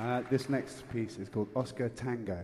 Uh, this next piece is called Oscar Tango.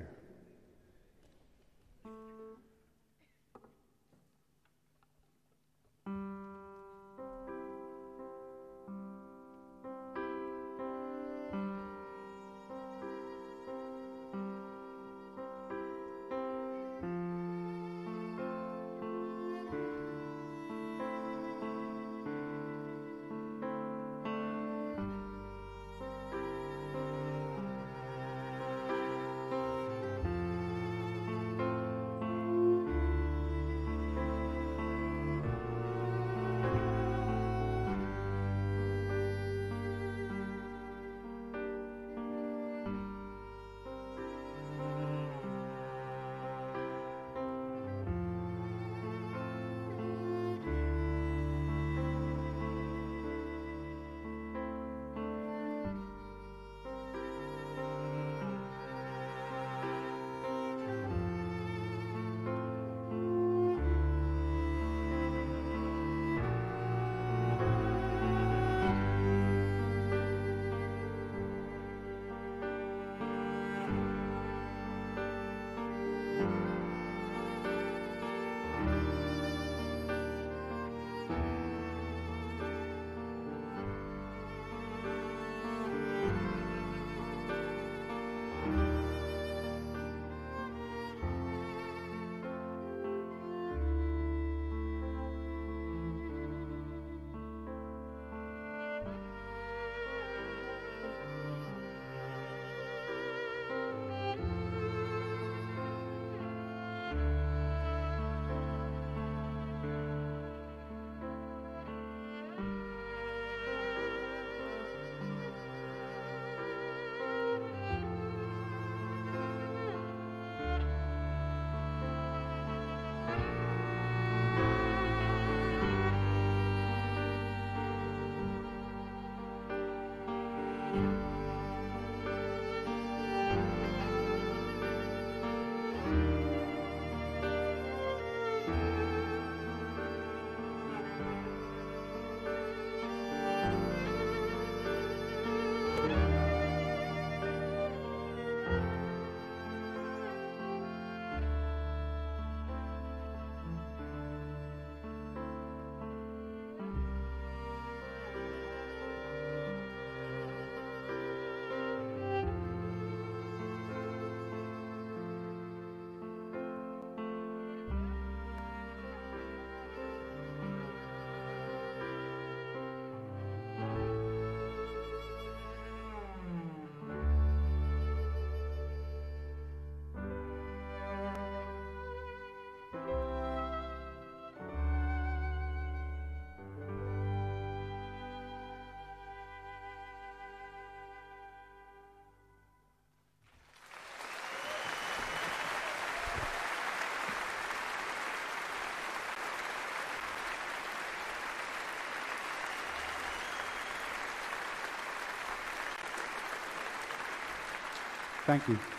Thank you.